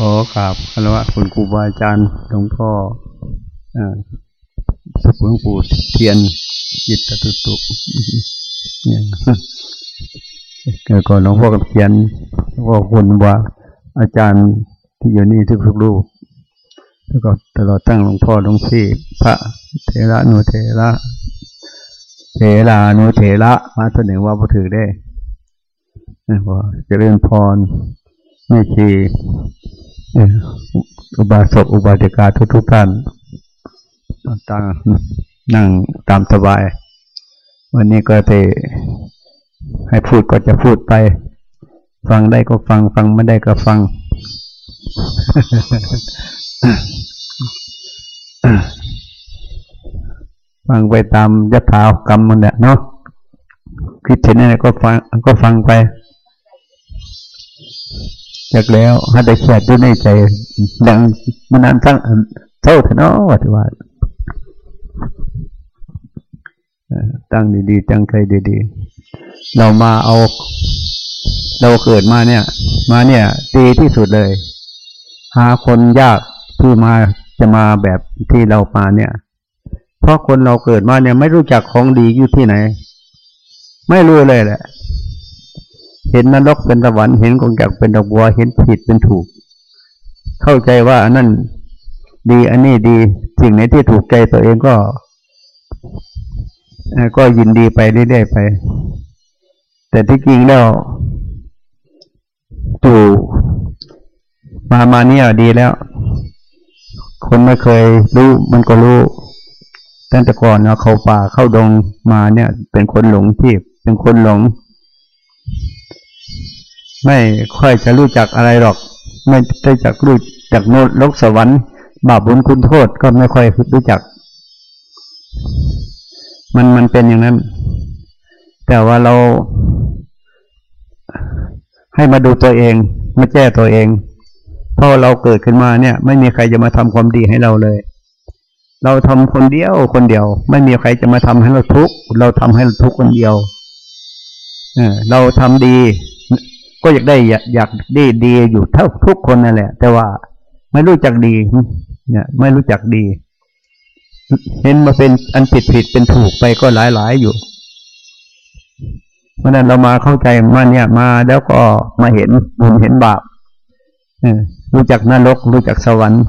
ขอกราบคารวะคุณครูบาอาจารย์หลวงพ่อสุขหลวงปู่เทียนจิตตุตุเนี่ยเกิดก่อนหลวงพ่อกับเทียนหลวงพ่อคุณว่าอาจารย์ที่อยู่นี่ทุกๆรูปแล้วก็ตลอดตั้งหลวงพ่อหลวงพี่พระเทระนุเทระเทรานุเทระมาแสดงว่าพอถือได้พอจะเรียนพรไม่ชี อุบาสกอุบาสิกาทุกๆท่านตั้งนั่งตามสบาย วันนี้ก็จะให้พูดก็จะพูดไป ฟังได้ก็ฟัง ฟังไม่ได้ก็ฟัง ฟังไปตามยถากรรมมันเนี่ยเนาะคิดเห็นอะไรก็ฟังก็ฟังไป จากแล้วให้ได้แค่ด้วยในใจ ดังมันนั้นตั้งเท่าเถอะเนาะวัดว่าตั้งดีๆตั้งใจดีๆ เรามาเอา เราเกิดมาเนี่ย มาเนี่ยดีที่สุดเลย หาคนยากที่มาจะมาแบบที่เรามาเนี่ย เพราะคนเราเกิดมาเนี่ย ไม่รู้จักของดีอยู่ที่ไหน ไม่รู้เลยแหละ เห็นนรกเป็นสวรรค์เห็นกองจักเป็นดอกบัวเห็นผิดเป็นถูก เข้าใจว่าอันนั้นดีอันนี้ดีสิ่งไหนที่ถูกใจตัวเองก็ก็ยินดีไปเรื่อยๆไป แต่ที่จริงแล้วตู่มามาเนี่ยดีแล้ว คนไม่เคยรู้มันก็รู้ตั้งแต่ก่อนเนาะเขาป่าเข้าดงมาเนี่ย เป็นคนหลงที่เป็นคนหลง ไม่ค่อยจะรู้จักอะไรหรอก ไม่ได้จักรู้จักโนดลกสวรรค์ บาปบุญคุณโทษก็ไม่ค่อยรู้จัก มันมันเป็นอย่างนั้น แต่ว่าเรา ให้มาดูตัวเองมาแก้ตัวเองเพราะเราเกิดขึ้นมาเนี่ย ไม่มีใครจะมาทำความดีให้เราเลย เราทำคนเดียวคนเดียว ไม่มีใครจะมาทำให้เราทุกข์เราทำให้เราทุกข์คนเดียว เออเราทำดี ก็อยากได้อยากได้ดีอยู่เท่าทุกคนนั่นแหละ แต่ว่าไม่รู้จักดี เนี่ย ไม่รู้จักดี เห็นมาเป็นอันผิดผิดเป็นถูกไปก็หลายหลายอยู่ เพราะนั้นเรามาเข้าใจมาเนี่ยมาแล้วก็มาเห็นบุญเห็นบาปรู้จักนรก รู้จักสวรรค์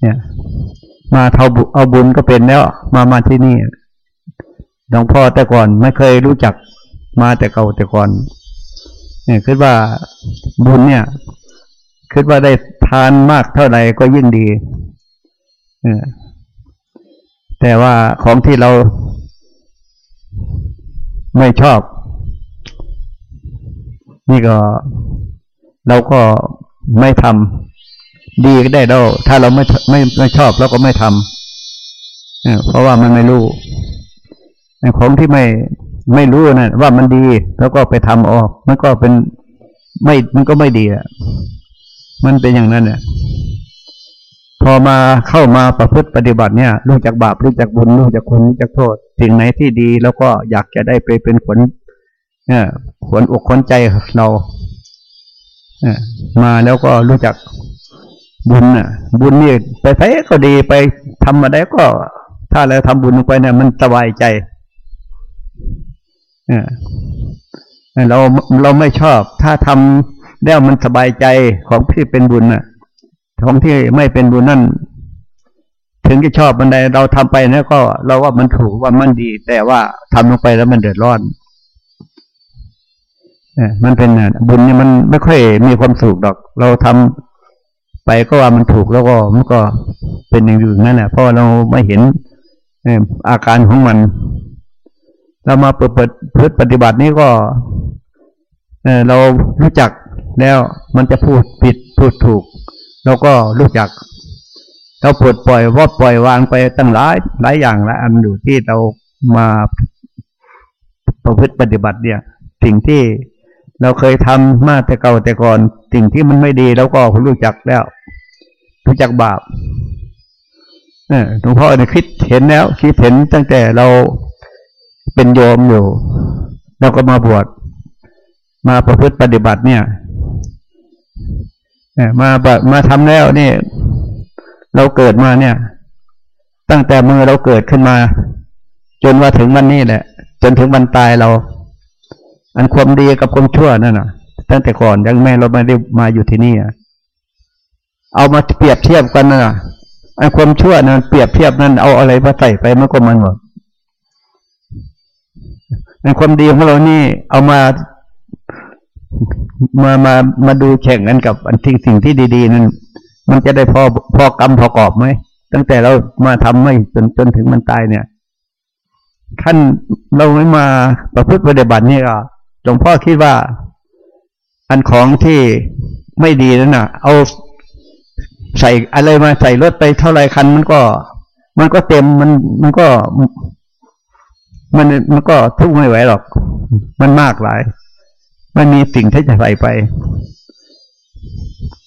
เนี่ย มาเท่าเอาบุญก็เป็นแล้ว มามาที่นี่หลวงพ่อแต่ก่อนไม่เคยรู้จัก มาแต่เก่าแต่ก่อน เนี่ยคิดว่าบุญเนี่ยคิดว่าได้ทานมากเท่าไหร่ก็ยิ่งดีแต่ว่าของที่เราไม่ชอบ นี่ก็ เราก็ไม่ทำดีก็ได้เราถ้าเราไม่ไม่ไม่ชอบเราก็ไม่ทำเพราะว่ามันไม่รู้ของที่ไม่ ไม่รู้นะว่ามันดี แล้วก็ไปทำออกมันก็เป็นไม่มันก็ไม่ดีอะมันเป็นอย่างนั้นเนี่ยพอมาเข้ามาประพฤติปฏิบัติเนี่ยรู้จักบาปรู้จักบุญรู้จักคุณรู้จักโทษ สิ่งไหนที่ดี แล้วก็อยากจะได้ไปเป็นผลเนี่ยผลอกขนใจเราเนี่ยมาแล้วก็รู้จักบุญน่ะ บุญนี่ไปไปก็ดีไปทำมาได้ก็ ถ้าเราทำบุญลงไปเนี่ยมันสบายใจ เราเราไม่ชอบ ถ้าทำแล้วมันสบายใจของที่เป็นบุญน่ะ ของที่ไม่เป็นบุญนั่นถึงจะชอบมันใดเราทำไปนะก็ เราว่ามันถูกว่ามันดี แต่ว่าทำลงไปแล้วมันเดือดร้อนเนี่มันเป็นบุญเนี่ยมันไม่ค่อยมีความสุขดอก เราทำไปก็ว่ามันถูกแล้วก็มันก็เป็นอย่างอื่นนั่นแหละเพราะเราไม่เห็นอาการของมัน เรามาเปิดเปิดพฤติปฏิบัตินี้ก็เเรารู้จักแล้วมันจะพูดผิดพูดถูก เราก็รู้จัก เราปลดปล่อยว่าปล่อยวางไปตั้งหลายหลายอย่างหลายอันอยู่ที่เรามาประพฤติปฏิบัติเนี่ย สิ่งที่เราเคยทำมาแต่เก่าแต่ก่อน สิ่งที่มันไม่ดีเราก็รู้จักแล้ว รู้จักบาปเออหลวงพ่อเนี่ยคิดเห็นแล้ว คิดเห็นตั้งแต่เรา เป็นโยมอยู่ แล้วก็มาบวชมาประพฤติปฏิบัติเนี่ยมามาทำแล้วนี่เราเกิดมาเนี่ย ตั้งแต่มือเราเกิดขึ้นมา จนว่าถึงวันนี้แหละ จนถึงวันตายเรา อันความดีกับความชั่วนั่นน่ะ ตั้งแต่ก่อนยังแม่เราไม่ได้มาอยู่ที่นี่เอามาเปรียบเทียบกันน่ะอันความชั่วนั้นเปรียบเทียบนั้นเอาอะไรมาใส่ไปมันก็มันหมด อันความดีของเรานี่ เอามามามามาดูแข่งกันกับอันที่สิ่งที่ดีๆนั้นมันจะได้พอพอกรรมพอกอบไหมตั้งแต่เรามาทำไม่จนจนถึงมันตายเนี่ยท่านเราไม่มาประพฤติปฏิบัตินี่ก็หลวงพ่อคิดว่า อันของที่ไม่ดีนั่นน่ะ เอาใส่อะไรมาใส่รถไปเท่าไรคันมันก็ มันก็เต็มมันมันก็ มันมันก็ทุกไม่ไหวหรอก มันมากหลาย มันมีสิ่งที่จะใส่ไป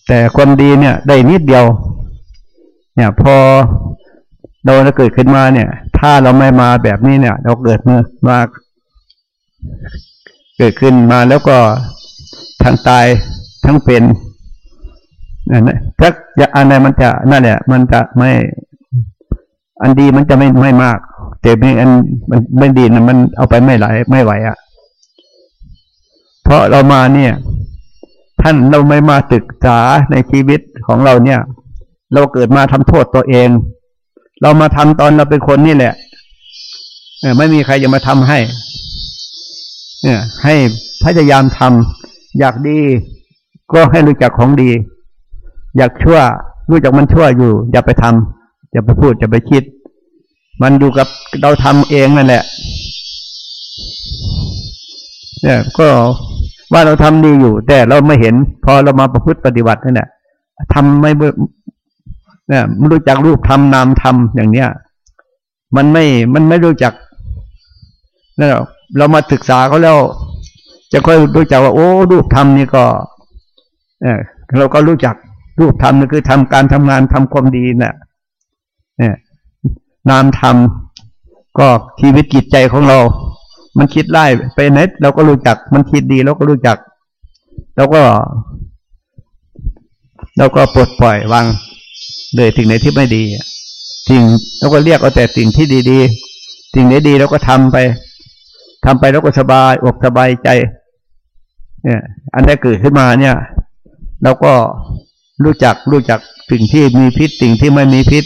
แต่ความดีเนี่ย ได้นิดเดียว เนี่ย พอเราเกิดขึ้นมาเนี่ย ถ้าเราไม่มาแบบนี้เนี่ย เราเกิดเมื่อมาเกิดขึ้นมาแล้วก็ทั้งตายทั้งเป็นนั่นถ้าอันไหนมันจะนั่นแหละมันจะไม่ อันดีมันจะไม่ไม่มาก แต่ไม่อันมันไม่ดีนะมันเอาไปไม่ไหลไม่ไหวอะ่ะ เพราะเรามาเนี่ย ท่านเราไม่มาศึกษาในชีวิตของเราเนี่ย เราเกิดมาทำโทษตัวเอง เรามาทำตอนเราเป็นคนนี่แหละเอไม่มีใครจะมาทำให้ เนี่ย ให้พยายามทำอยากดี ก็ให้รู้จักของดี อยากชั่ว รู้จักมันชั่วอยู่ อย่าไปทำอย่าไปพูดอย่าไปคิด มันอยู่กับเราทำเองนั่นแหละ เนี่ย ก็ว่าเราทำดีอยู่ แต่เราไม่เห็น พอเรามาประพฤติปฏิบัตินั่นแหละทำไม่เนี่ยไม่รู้จักรูปทำนามทำอย่างเนี้ย มันไม่มันไม่รู้จักนั่นเรามาศึกษาเขาแล้ว จะค่อยรู้จักว่า โอ้ รูปทำนี่ก็เออเราก็รู้จักรูปทำนี่คือทำการทำงานทำความดีนะ่ะเนี่ย นามทำก็ชีวิตจิตใจของเรา มันคิดไล่ไปไหนเราก็รู้จัก มันคิดดีเราก็รู้จัก เราก็ เราก็ปลดปล่อยวางเลยสิ่งไหนที่ไม่ดีสิ่งเราก็เรียกเอาแต่สิ่งที่ดีๆสิ่งไหนดีเราก็ทำไปทำไปแล้วก็สบายอกสบายใจ เนี่ย อันนี้เกิดขึ้นมาเนี่ย เราก็รู้จักรู้จักสิ่งที่มีพิษสิ่งที่ไม่มีพิษ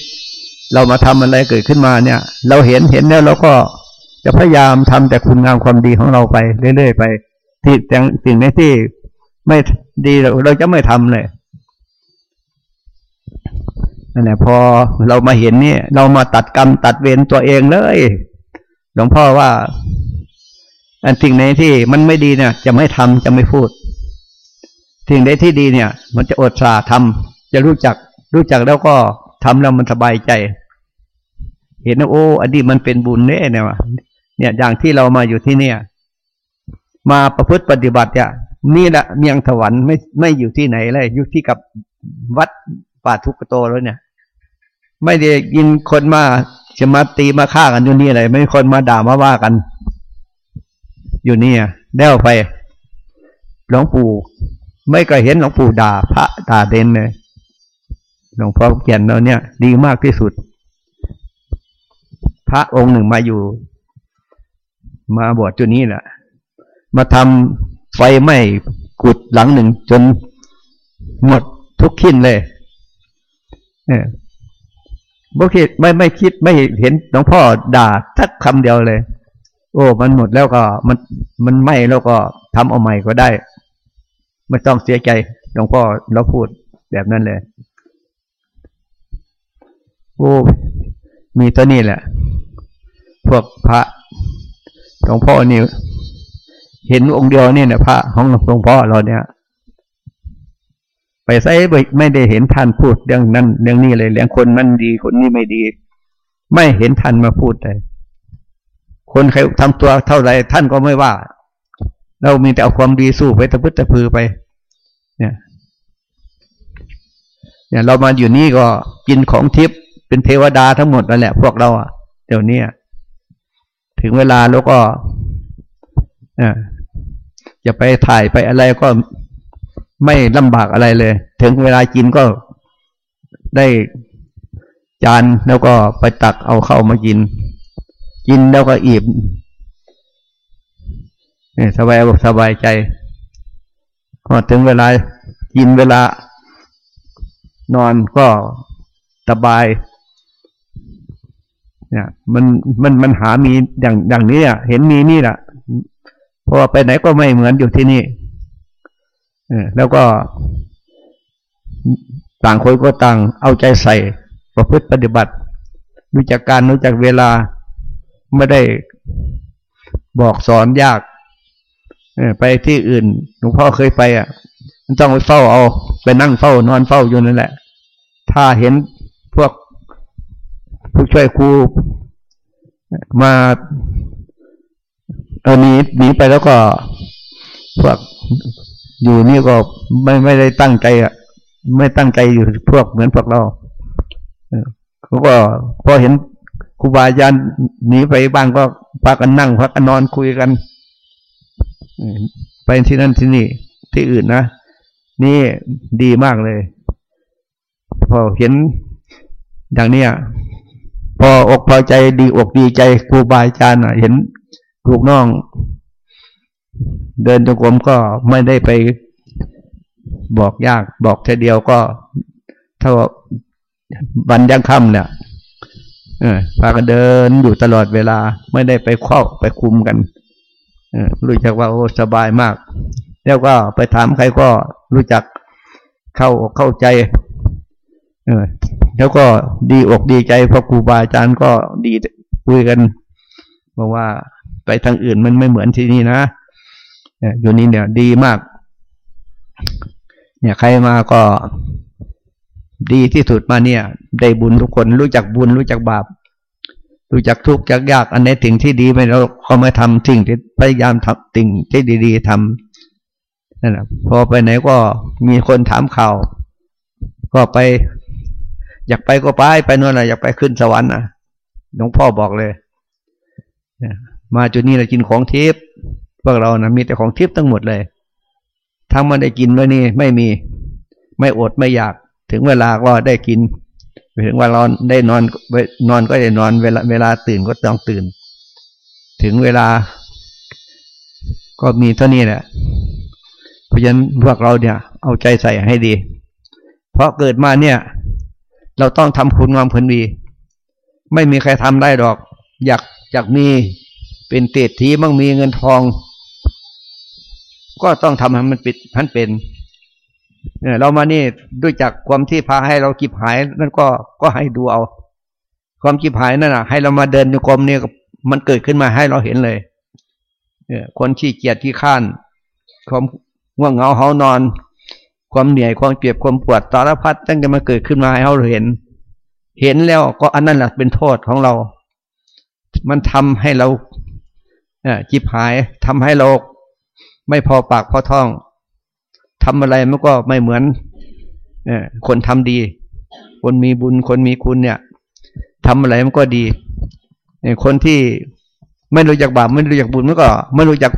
เรามาทำอะไรเกิดขึ้นมาเนี่ย เราเห็นเห็นแล้วเราก็จะพยายามทำแต่คุณงามความดีของเราไปเรื่อยๆไปที่แต่สิ่งในที่ไม่ดีเราจะไม่ทำเลยนั่นแหละพอเรามาเห็นเนี่ยเรามาตัดกรรมตัดเวรตัวเองเลยหลวงพ่อว่า อันสิ่งไหนที่มันไม่ดีเนี่ย จะไม่ทำจะไม่พูดสิ่งใดที่ดีเนี่ย มันจะอดสาทำจะรู้จักรู้จักแล้วก็ ทำแล้วมันสบายใจ เห็นว่าโอ้อดีตมันเป็นบุญเนี่ยเนี่ยวะเนี่ยอย่างที่เรามาอยู่ที่เนี่ย มาประพฤติปฏิบัติเนี่ยนี่แหละเมียงถวันไม่ไม่อยู่ที่ไหนเลยอยู่ที่กับวัดป่าทุกโตแล้วเนี่ย ไม่ได้ยินคนมาจะมาตีมาฆ่ากันอยู่นี่อะไรไม่มีคนมาด่ามาว่ากัน อยู่นี่เด้วไปหลวงปู่ ไม่เคยเห็นหลวงปู่ด่าพระด่าเด่นเลย หลวงพ่อเขียนเราเนี่ย ดีมากที่สุด พระองค์หนึ่งมาอยู่ มาบวชจุดนี้แหละมาทำไฟไหม้กุดหลังหนึ่งจนหมดทุกขิ้นเลยเนี่ยบ่คิดไม่ไม่คิดไม่เห็นหลวงพ่อด่าสักคำเดียวเลย โอ้ มันหมดแล้วก็มันมันไหม้แล้วก็ทำเอาใหม่ก็ได้ ไม่ต้องเสียใจหลวงพ่อเราพูดแบบนั้นเลย โอ้มีตัวนี้แหละ พวกพระหลวงพ่อนี่เห็นองค์เดียวนี่นะพระของหลวงพ่อเราเนี่ย ไปใส่ไม่ได้เห็นท่านพูดเรื่องนั้นเรื่องนี้เลยเรื่องคนนั้นดีคนนี้ไม่ดี ไม่เห็นท่านมาพูดเลยคนใครทำตัวเท่าไรท่านก็ไม่ว่า เรามีแต่เอาความดีสู้ไปตะพึตะพือไป เนี่ย เนี่ยเรามาอยู่นี่ก็กินของทิพย์ เป็นเทวดาทั้งหมดนั่นแหละ พวกเราอะเดี๋ยวนี้ถึงเวลาแล้วก็จะไปถ่ายไปอะไรก็ไม่ลำบากอะไรเลย ถึงเวลากินก็ได้จานแล้วก็ไปตักเอาเข้ามากิน กินแล้วก็อิ่มเนี่ยสบายสบายใจพอถึงเวลากินเวลานอนก็สบาย เนี่ยมันมันมันหามีอย่างอย่างนี้อะเห็นมีนี่แหละพอไปไหนก็ไม่เหมือนอยู่ที่นี่เออแล้วก็ ต่างคนก็ต่างเอาใจใส่ ประพฤติปฏิบัติ รู้จักการรู้จักเวลาไม่ได้บอกสอนยากไปที่อื่นหลวงพ่อเคยไปอะมันต้องไปเฝ้าเอา ไปนั่งเฝ้านอนเฝ้าอยู่นั่นแหละ ถ้าเห็น ผู้ช่วยครูมาเออหนีหนีไปแล้วก็พวกอยู่นี่ก็ไม่ไม่ได้ตั้งใจอะ ไม่ตั้งใจอยู่พวกเหมือนพวกเราเขาก็พอเห็นครูบาอาจารย์หนีไปบ้างก็พากันนั่งพักกันนอนคุยกันไปที่นั่นที่นี่ ที่อื่นนะนี่ดีมากเลย พอเห็นอย่างนี้ พออกพอใจดีอกดีใจครูบาอาจารย์เห็นลูกน้อง เดินจงกรมก็ไม่ได้ไปบอกยากบอกแค่เดียวก็เท่าวันยังค่ำเนี่ยพากันเดินอยู่ตลอดเวลา ไม่ได้ไปเข้าไปคุมกันรู้จักว่าโอ้สบายมาก แล้วก็ไปถามใครก็รู้จักเข้าเข้าใจ แล้วก็ดีอกดีใจเพราะครูบาอาจารย์ก็ดีคุยกันบอกว่าไปทางอื่นมันไม่เหมือนที่นี่นะอยู่นี่เนี่ย ดีมาก เนี่ยใครมาก็ดีที่สุดมาเนี่ย ได้บุญทุกคนรู้จักบุญรู้จักบาป รู้จักทุกข์จักยากอันไหนสิ่งที่ดีไม่เราเขาไม่ทำสิ่งที่พยายามทำสิ่งที่ดี ๆทำนั่นแหละพอไปไหนก็มีคนถามข่าว ก็ไป อยากไปก็ไปไปนู่นนะอยากไปขึ้นสวรรค์นะหลวงพ่อบอกเลยมาจุดนี้เรากินของทิพย์พวกเรานะมีแต่ของทิพย์ทั้งหมดเลยทั้งมันได้กินไว้นี่ไม่มี ไม่อดไม่อยาก ถึงเวลาก็ได้กินถึงว่าเราได้นอนนอนก็ได้นอนเวลา เวลาตื่นก็ต้องตื่น ถึงเวลา ก็มีเท่านี้แหละเพราะฉะนั้นพวกเราเนี่ย เอาใจใส่ให้ดี เพราะเกิดมาเนี่ย เราต้องทำคุณงามผลดี ไม่มีใครทำได้หรอก อยากอยากมีเป็นเศรษฐีมั่งมีเงินทอง ก็ต้องทำให้มันปิดพันเป็นเนี่ยเรามานี่ด้วยจากความที่พาให้เรากิบหาย นั่นก็ก็ให้ดูเอา ความกิบหายนั่นนะให้เรามาเดินโยกรมเนี่ยมันเกิดขึ้นมาให้เราเห็นเลย เนี่ย คนขี้เกียจที่ข้านความง่วงเหงาเหานอน ความเหนื่อยความเปียบความปวดสารพัดตั้งแต่มาเกิดขึ้นมาให้เราเห็น เห็นแล้วก็อันนั้นแหละเป็นโทษของเรา มันทำให้เราเนี่ยจิบหายทำให้เราไม่พอปากพอท้องทำอะไรมันก็ไม่เหมือนคนทำดี คนมีบุญคนมีคุณเนี่ยทำอะไรมันก็ดีคนที่ไม่รู้จักบาปไม่รู้จักบุญมันก็ ไม่รู้จัก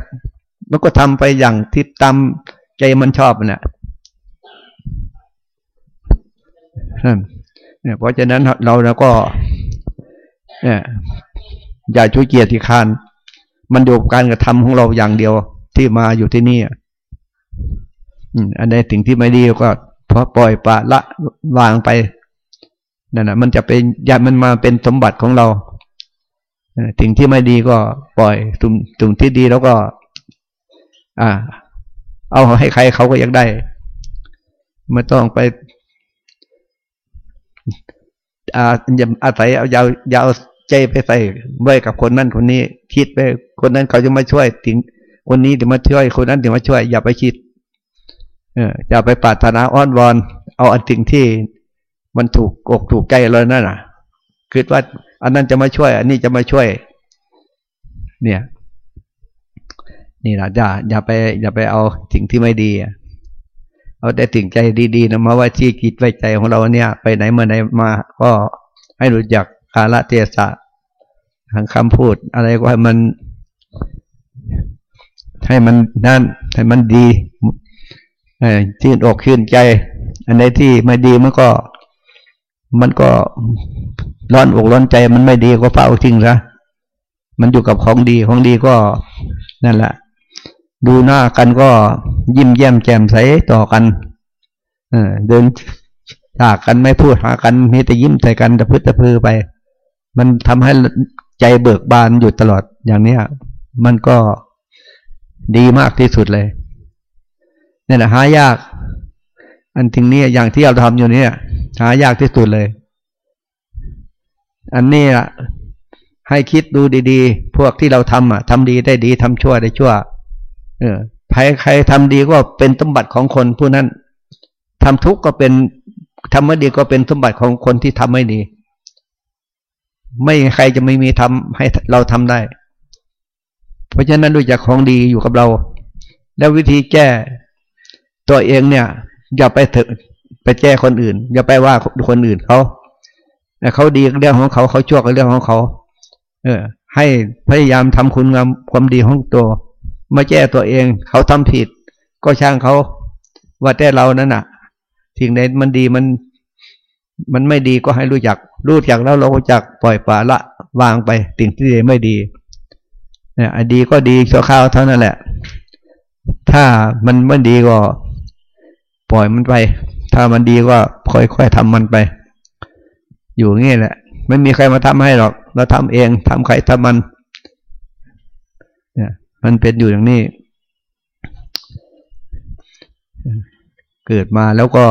มันก็ทำไปอย่างที่ตามใจมันชอบเนี่ย เพราะฉะนั้นเราแล้วก็เนี่ยอย่าช่วยเกียรติคานมันอยู่การกระทำของเราอย่างเดียวที่มาอยู่ที่นี่อันใดสิ่งที่ไม่ดีก็พอปล่อยปละละวางไปนั่นนะมันจะเป็นยามันมาเป็นสมบัติของเราสิ่งที่ไม่ดีก็ปล่อยสิ่งสิ่งที่ดีแล้วก็ อ่า เอาให้ใครเขาก็อยากได้ ไม่ต้องไป อาอย่าอาศัยเอายาวยาวใจไปใส่ไว้กับคนนั้นคนนี้ คิดไป คนนั้นเขาจะมาช่วยถึงคนนี้เดี๋ยวมาช่วยคนนั้นเดี๋ยวมาช่วย อย่าไปคิด เอออย่าไปปรารถนาอ้อนวอน เอาอันสิ่งที่มันถูกอกถูกใจเลยนั่นน่ะคิดว่า อันนั้นจะมาช่วย อันนี้จะมาช่วย เนี่ย นี่นะอย่าอย่าไป อย่าไปเอาสิ่งที่ไม่ดี เอาแต่สิ่งใจดีๆนะมาว่าที่กิจไว้ใจของเราเนี่ย ไปไหนเมาไหนมา ก็ให้รู้จักกาลเทศะทางคำพูด อะไรก็ให้มัน ให้มันนั่นให้มันดีชื่นอกชื่นใจ อันไหนที่ไม่ดีมันก็ มันก็ร้อนอกร้อนใจมันไม่ดีก็เฝ้าทิ้งซะมันอยู่กับของดีของดีก็นั่นแหละ ดูหน้ากันก็ยิ้มแย้มแจ่มใสต่อกันเดินจากกันไม่พูดหากันมีแต่ยิ้มใส่กันตะพื้ตะพือไป มันทำให้ใจเบิกบานอยู่ตลอดอย่างเนี้ย มันก็ดีมากที่สุดเลย เนี่ยนะหายาก อันทิ้งนี้อย่างที่เราทำอยู่เนี่ย หายากที่สุดเลย อันนี้ให้คิดดูดีๆ พวกที่เราทำอะทำดีได้ดีทำชั่วได้ชั่ว เออใครใครทำดีก็เป็นสมบัติของคนผู้นั้นทำทุกข์ก็เป็นทำไม่ดีก็เป็นสมบัติของคนที่ทำไม่ดี ไม่ใครจะไม่มีทำให้เราทำได้ เพราะฉะนั้นดูจากของดีอยู่กับเรา แล้ววิธีแก้ตัวเองเนี่ย อย่าไปถึงไปแก้คนอื่น อย่าไปว่าคนอื่นเขาเขาดีเรื่องของเขาเขาชั่วกับเรื่องของเขา เออ ให้พยายามทำคุณงามความดีของตัว มาแก้ตัวเอง เขาทำผิด ก็ช่างเขาว่าแต่เรานั่นน่ะสิ่งใดมันดีมัน มันไม่ดีก็ให้รู้จัก รู้จักแล้วเราก็จักปล่อยปละละวางไปสิ่งที่ไม่ดีเนี่ยดีก็ดีชั่วคราวเท่านั้นแหละ ถ้ามันไม่ดีก็ ปล่อยมันไป ถ้ามันดีก็ค่อยๆทำมันไป อยู่งี้แหละ ไม่มีใครมาทำให้หรอก เราทำเองทำใครทำมัน มันเป็นอยู่อย่างนี้ เกิดมาแล้วก็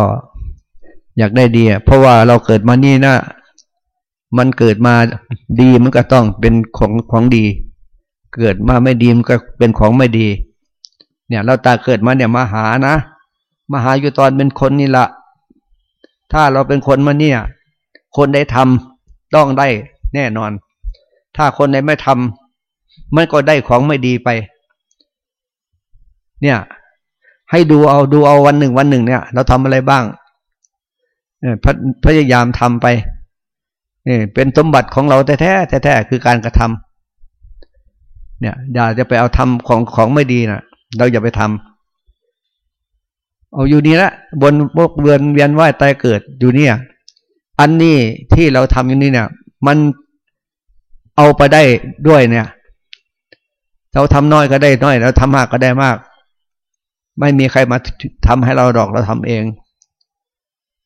อยากได้ดีเพราะว่าเราเกิดมานี่นะมันเกิดมาดีมันก็ต้องเป็นของของดี เกิดมาไม่ดีมันก็เป็นของไม่ดี เนี่ย เราตาเกิดมาเนี่ยมาหานะมาหาอยู่ตอนเป็นคนนี่ละถ้าเราเป็นคนมาเนี่ย คนได้ทำต้องได้แน่นอน ถ้าคนใดไม่ทำ มันก็ได้ของไม่ดีไป เนี่ย ให้ดูเอาดูเอาวันหนึ่งวันหนึ่งเนี่ย เราทำอะไรบ้างพยายามทำไปเป็นสมบัติของเราแท้แท้แท้คือการกระทำเนี่ย อย่าจะไปเอาทำของของไม่ดีนะเราอย่าไปทำเอาอยู่นี่ละบนพวกเวียนเวียนว่ายตายเกิดอยู่เนี่ย อันนี้ที่เราทำอยู่นี่เนี่ย มันเอาไปได้ด้วยเนี่ย เราทำน้อยก็ได้น้อย เราทำมากก็ได้มาก ไม่มีใครมาทำให้เราดอกเราทำเอง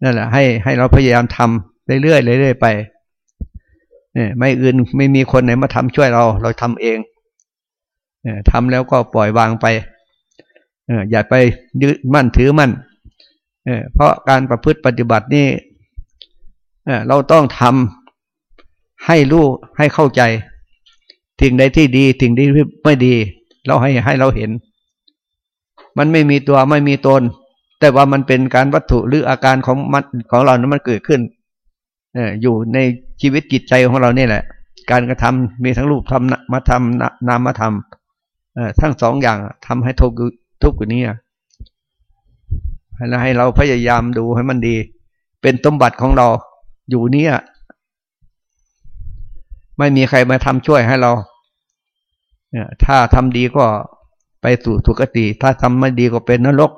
นั่นแหละให้ให้เราพยายามทำเรื่อยๆเรื่อยๆไปเนี่ยไม่อื่นไม่มีคนไหนมาทำช่วยเรา เราทำเองเนี่ยทำแล้วก็ปล่อยวางไปเอออย่าไปยึดมั่นถือมั่นเออเพราะการประพฤติปฏิบัตินี่เออเราต้องทำให้รู้ให้เข้าใจ สิ่งใดที่ดีสิ่งที่ไม่ดี เราให้ให้เราเห็น มันไม่มีตัวไม่มีตน แต่ว่ามันเป็นการวัตถุหรืออาการของมันของเรานั้นมันเกิดขึ้นอยู่ในชีวิตจิตใจของเราเนี่ยแหละ การกระทำมีทั้งรูปทำมาทำนามมาทำทั้งสองอย่างทำให้ทุกทุกอย่างนี้ให้เราพยายามดูให้มันดี เป็นสมบัติของเราอยู่เนี่ยไม่มีใครมาทำช่วยให้เรา ถ้าทำดีก็ไปสู่สุคติ ถ้าทำไม่ดีก็เป็นนรก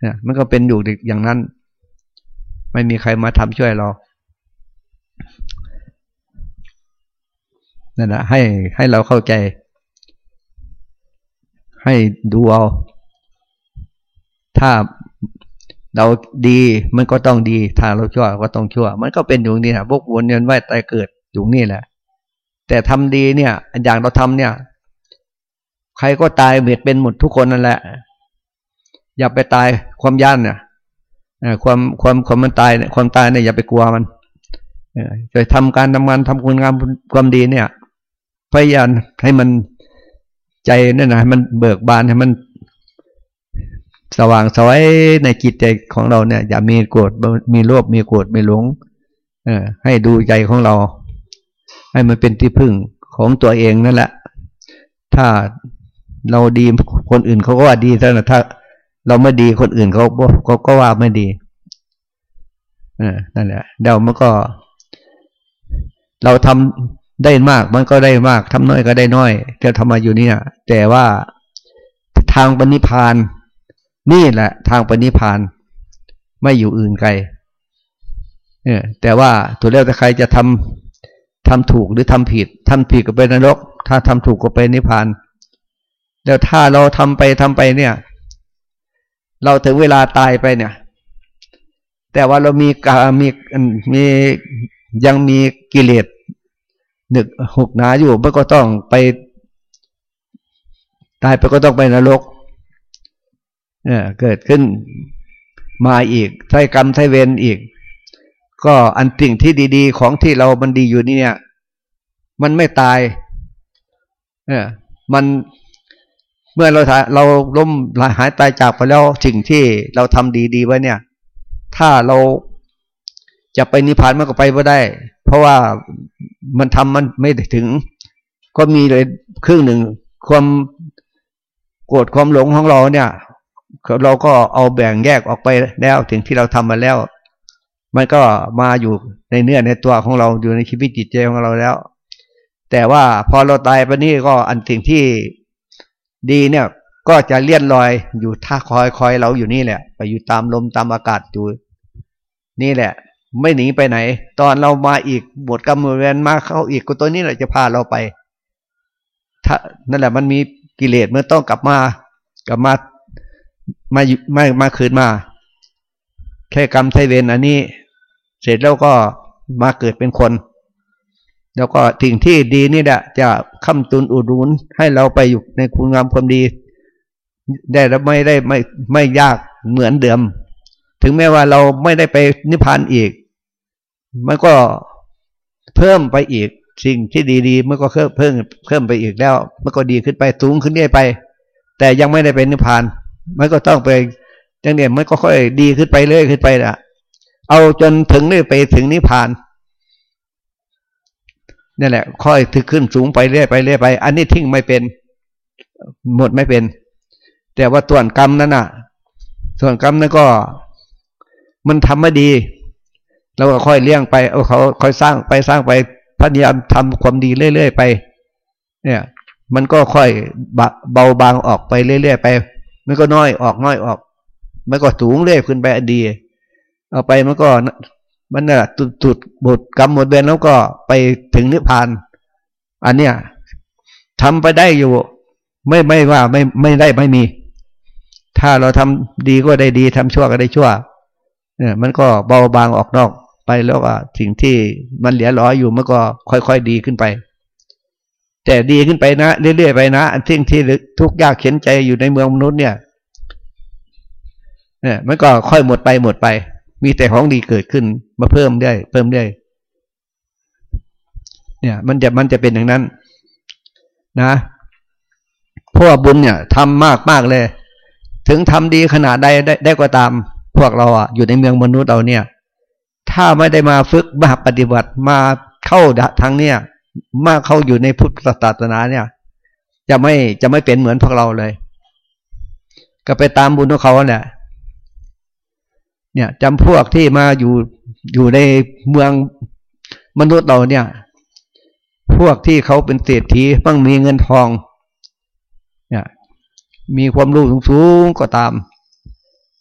เนี่ยมันก็เป็นอยู่อย่างนั้น ไม่มีใครมาทำช่วยเรานั่นแหละให้ให้เราเข้าใจ ให้ดูเอา ถ้าเราดีมันก็ต้องดี ถ้าเราชั่วก็ต้องชั่ว มันก็เป็นอยู่นี่นะพวกวนเวียนว่ายตายเกิดอยู่นี่แหละ แต่ทำดีเนี่ยอย่างเราทำเนี่ย ใครก็ตายเบียดเป็นหมดทุกคนนั่นแหละ อย่าไปตายความย่านเนี่ยความความความมันตายเนี่ยความตายเนี่ยอย่าไปกลัวมันจะทำการทำงานทำคุณงามความดีเนี่ย พยายามให้มันใจนั่นนะให้มันเบิกบานให้มันสว่างสวยในจิตใจของเราเนี่ย อย่ามีโกรธมีโลภมีโกรธมีหลงเออให้ดูใจของเรา ให้มันเป็นที่พึ่งของตัวเองนั่นแหละ ถ้าเราดีคนอื่นเขาก็ว่าดีแต่ถ้า เราไม่ดีคนอื่นเขาเขาก็ว่าไม่ดีอนั่นแหละเดามันก็ เราทำได้มากมันก็ได้มากทำน้อยก็ได้น้อยเที่ทำมาอยู่เนี่ย แต่ว่าทางปณิพาน นี่แหละ ทางปณิพาน ไม่อยู่อื่นไกล เออแต่ว่าตัวแล้วแต่ใครจะทำ ทำถูกหรือทำผิดทำผิดก็ไปนรก ถ้าทำถูกก็ไปนิพพานแล้วถ้าเราทำไปทำไปเนี่ย เราถึงเวลาตายไปเนี่ย แต่ว่าเรามีกามีมียังมีกิเลสหนึกหกหนาอยู่มันก็ต้องไป ตายไปก็ต้องไปนรกเออเกิดขึ้นมาอีกใช้กรรมใช้เวรอีก ก็อันสิ่งที่ดีๆ ของที่เรามันดีอยู่นี่เนี่ย มันไม่ตาย เออมันเมื่อเราเราล้มหายตายจากไปแล้วสิ่งที่เราทำดีๆไว้เนี่ย ถ้าเราจะไปนิพพานมันก็ไปไม่ได้ เพราะว่ามันทำมันไม่ถึง ก็มีเลยครึ่งหนึ่งความโกรธความหลงของเราเนี่ย เราก็เอาแบ่งแยกออกไปแล้วถึงที่เราทำมาแล้ว มันก็มาอยู่ในเนื้อในตัวของเราอยู่ในชีวิตจิตใจของเราแล้ว แต่ว่าพอเราตายไปนี่ก็อันสิ่งที่ดีเนี่ย ก็จะเลี่ยนลอยอยู่ท่าคอยคอยเราอยู่นี่แหละ ไปอยู่ตามลมตามอากาศอยู่นี่แหละ ไม่หนีไปไหน ตอนเรามาอีกหมดกรรมหมดเวรมาเข้าอีกก็ตัวนี้แหละจะพาเราไปถ้านั่นแหละมันมีกิเลสเมื่อต้องกลับมากลับมามามามาคืนมา แค่กรรมไทเวนอันนี้ เสร็จแล้วก็มาเกิดเป็นคน แล้วก็สิ่งที่ดีนี่แหละจะค้ำตุนอุดหนุนให้เราไปอยู่ในคุณงามความดี ได้แล้วไม่ได้ไม่ไม่ยากเหมือนเดิม ถึงแม้ว่าเราไม่ได้ไปนิพพานอีก มันก็เพิ่มไปอีก สิ่งที่ดีๆมันก็เพิ่มเพิ่มเพิ่มไปอีกแล้ว มันก็ดีขึ้นไปสูงขึ้นเรื่อยไป แต่ยังไม่ได้เป็นนิพพานมันก็ต้องไป จังเนี่ยมันก็ค่อยดีขึ้นไปเรื่อยขึ้นไปละเอาจนถึงนี่ไปถึงนิพพานนี่แหละ ค่อยถึงขึ้นสูงไปเรื่อยไปเรื่อยไป อันนี้ทิ้งไม่เป็น หมดไม่เป็น แต่ว่าส่วนกรรมนั้นน่ะ ส่วนกรรมนั้นก็ มันทำไม่ดีเราก็ค่อยเลี้ยงไปเอาเขาค่อยสร้างไปสร้างไปพยายามทำความดีเรื่อยๆไป เนี่ย มันก็ค่อยเบาบางออกไปเรื่อยๆไป มันก็น้อยออกน้อยออก มันก็สูงเรื่อยขึ้นไปอดีเอาไปมันก็มันน่ะตุดบทกรรมหมดเวรแล้วก็ไปถึงนิพพาน อันเนี้ยทำไปได้อยู่ ไม่ไม่ว่าไม่ไม่ได้ไม่มี ถ้าเราทำดีก็ได้ดีทำชั่วก็ได้ชั่ว เนี่ย มันก็เบาบางออกนอกไปแล้วก็สิ่งที่มันเหลือร้อยอยู่มันก็ค่อยๆดีขึ้นไป แต่ดีขึ้นไปนะเรื่อยๆไปนะอันที่ที่ทุกข์ยากเข็นใจอยู่ในเมืองมนุษย์เนี่ย เนี่ยมันก็ค่อยหมดไปหมดไป มีแต่ของดีเกิดขึ้นมาเพิ่มได้เพิ่มได้เนี่ย มันจะมันจะเป็นอย่างนั้น นะพวกบุญเนี่ยทำมากมากเลย ถึงทำดีขนาดใดได้ได้ก็ตาม พวกเราอะอยู่ในเมืองมนุษย์เราเนี่ย ถ้าไม่ได้มาฝึกมาปฏิบัติมาเข้าทางเนี่ย มาเข้าอยู่ในพุทธศาสนาเนี่ย จะไม่จะไม่เป็นเหมือนพวกเราเลย ก็ไปตามบุญของเขาแหละ เนี่ยจำพวกที่มาอยู่อยู่ในเมืองมนุษย์เราเนี่ย พวกที่เขาเป็นเศรษฐีบ้างมีเงินทอง เนี่ย มีความรู้สูงๆก็ตาม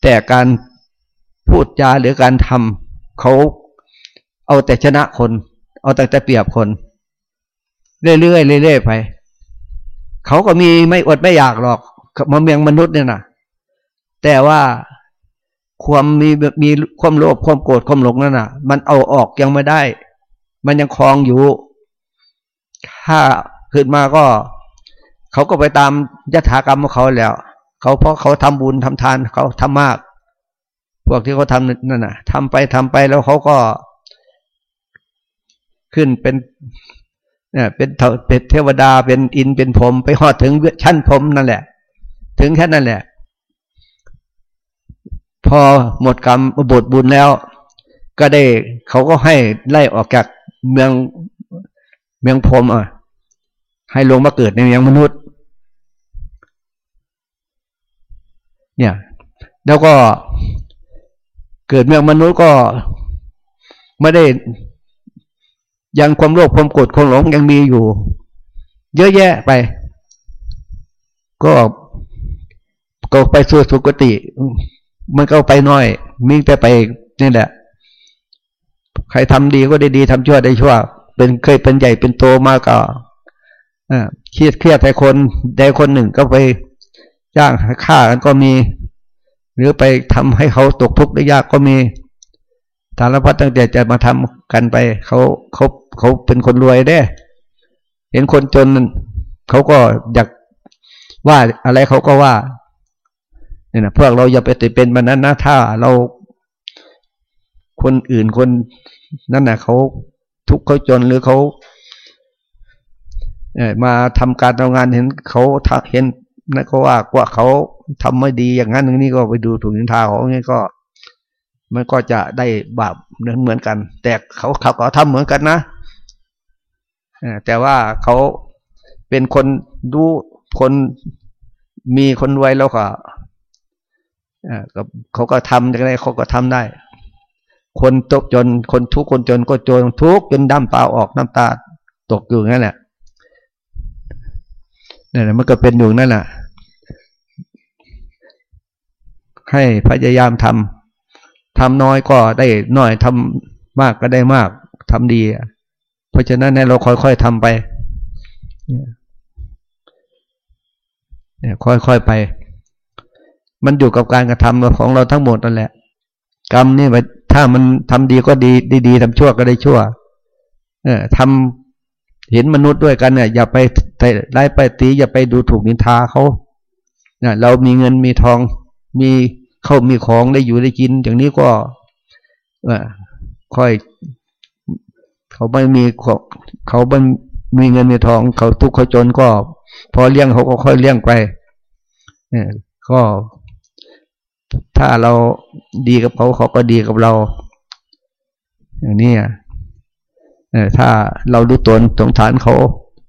แต่การพูดจาหรือการทำเขาเอาแต่ชนะคน เอาแต่แต่เปรียบคน เรื่อยๆเรื่อยๆไปเขาก็มีไม่อดไม่อยากหรอกมาเมียงมนุษย์เนี่ยนะแต่ว่า ความมีมีความโลภความโกรธความหลงนั่นน่ะ มันเอาออกยังไม่ได้ มันยังคลองอยู่ ถ้าขึ้นมาก็ เขาก็ไปตามยถากรรมของเขาแล้ว เขาเพราะเขาทำบุญทำทานเขาทำมาก พวกที่เขาทำนั่นน่ะทำไปทำไปแล้วเขาก็ ขึ้นเป็นเนี่ยเป็นเป็นเทวดาเป็นอินเป็นผมไปหอดถึงชั้นผมนั่นแหละ ถึงแค่นั้นแหละ พอหมดกรรมบทบุญแล้ว ก็ได้เขาก็ให้ไล่ออกจากเมืองเมืองพรมอะ ให้ลงมาเกิดในเมืองมนุษย์ เนี่ย แล้วก็เกิดเมืองมนุษย์ก็ไม่ได้ ยังความโลภความโกรธความหลงยังมีอยู่ เยอะแยะไป ก็ก็ไปสู่สุคติ มันก็ไปน้อยมิ่งแต่ไปนี่แหละ ใครทำดีก็ได้ดีทำชั่วได้ชั่ว เป็นเคยเป็นใหญ่เป็นโตมากก็เครียดเครียดแต่คนใดคนหนึ่งก็ไปจ้างฆ่ากันก็มี หรือไปทำให้เขาตกทุกข์ได้ยากก็มีสารพัดตั้งแต่จะมาทำกันไปเขาเขาเขาเป็นคนรวยได้ เห็นคนจนเขาก็อยากว่าอะไรเขาก็ว่า เนี่ยนะพวกเราอย่าไปติดเป็นมันนั้นนะถ้าเราคนอื่นคนนั่นนะเขาทุกข์เขาจนหรือเขาเมาทำการทำงานเห็นเขาเห็นนั่นก็ว่าว่าเขาทำไม่ดีอย่างนั้นอย่างนี้ก็ไปดูถูกนินทาของนี้ก็ มันก็จะได้บาปเหมือนกัน แต่เขาเขาก็ทำเหมือนกันนะแต่ว่าเขาเป็นคนดูคนมีคนรวยแล้วก็ เขาก็ทำอย่างไรเขาก็ทำได้ คนตกจนคนทุกคนจนก็จนทุกจนดำตาออกน้ำตาตกอยู่นั่นแหละนี่นมันก็เป็นอยู่นั่นแหละให้พยายามทำทำน้อยก็ได้น้อยทำมากก็ได้มากทำดี เพราะฉะนั้นเราค่อยๆทำไปเนี่ยค่อยๆไป มันอยู่กับการกระทำของเราทั้งหมดนั่นแหละ กรรมนี่ถ้ามันทำดีก็ดีดีๆทำชั่วก็ได้ชั่ว เออทำเห็นมนุษย์ด้วยกันเนี่ย อย่าไปไล่ไปตี อย่าไปดูถูกนินทาเขาเนี่ยเรามีเงินมีทองมีเขามีของได้อยู่ได้กิน อย่างนี้ก็เออค่อยเขาไม่มีเขาไม่มีเงินมีทอง เขาทุกข์เขาจนก็ พอเลี้ยงเขาก็ค่อยเลี้ยงไปเนี่ยก็ ถ้าเราดีกับเขาเขาก็ดีกับเรา อย่างนี้อะถ้าเราดูตนสงสารเขา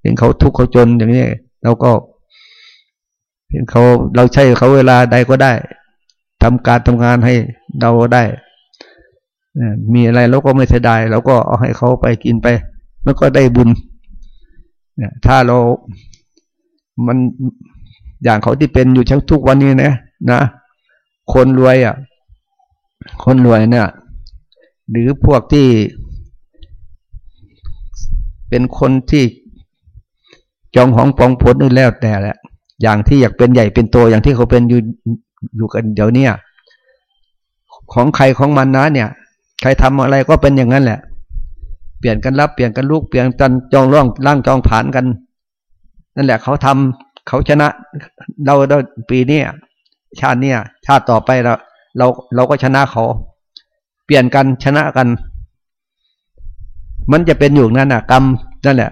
เห็นเขาทุกข์เขาจนอย่างนี้เราก็เห็นเขาเราใช้เขาเวลาใดก็ได้ทำการทำงานให้เราได้มีอะไรเราก็ไม่เสียดายเราก็เอาให้เขาไปกินไป มันก็ได้บุญเนี่ยถ้าเรา มันอย่างเขาที่เป็นอยู่ชั้งทุกวันนี้นะนะ คนรวยอะ คนรวยเนี่ย หรือพวกที่ เป็นคนที่จองของปองผลนี่แล้วแต่แหละ อย่างที่อยากเป็นใหญ่เป็นโตอย่างที่เขาเป็นอยู่อยู่กันเดี๋ยวนี้ของใครของมันนะเนี่ย ใครทำอะไรก็เป็นอย่างนั้นแหละ เปลี่ยนกันรับเปลี่ยนกันลูกเปลี่ยนกันจองร่องร่างจองผ่านกัน นั่นแหละเขาทำเขาชนะเราเราปีนี้ ชาติเนี้ยชาติต่อไปเราเราเราก็ชนะเขา เปลี่ยนกันชนะกัน มันจะเป็นอยู่นั่นน่ะกรรมนั่นแหละ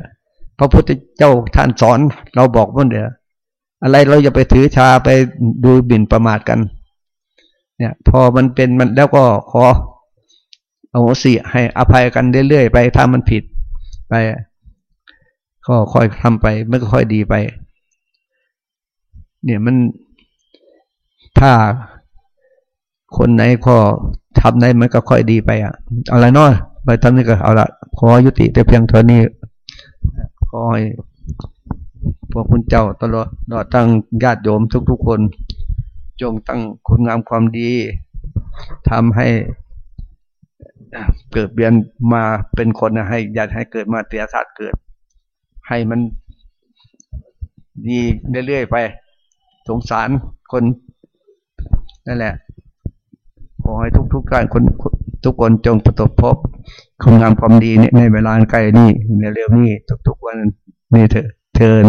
พระพุทธเจ้าท่านสอน เราบอกว่าเดี๋ยวอะไรเราจะไปถือชาไปดูบินประมาทกัน เนี่ย พอมันเป็นมันแล้วก็ขอเอาสิให้อภัยกันเรื่อยๆไปถ้ามันผิดไป ก็ค่อยทำไปมันก็ค่อยดีไป เนี่ยมัน ถ้าคนไหนพอทำได้มันก็ค่อยดีไปอะอะไรน้อไปทำนี่ก็เอาละขอยุติแต่เพียงเท่านี้ขอให้พวกคุณเจ้าตลอดตลอดตั้งญาติโยมทุกๆคน จงตั้งคุณงามความดีทำให้เกิดเบียนมาเป็นคนให้อยากให้เกิดมาเตียศาสตร์เกิด ให้มันดีเรื่อยๆไป สงสารคน นั่นแหละ ขอให้ทุกๆุการคนทุกคนจงประสบพบคุณงามความดีในเวลาใกล้นี้ในเร็วนี้ทุกๆวันนี่เถอเทิน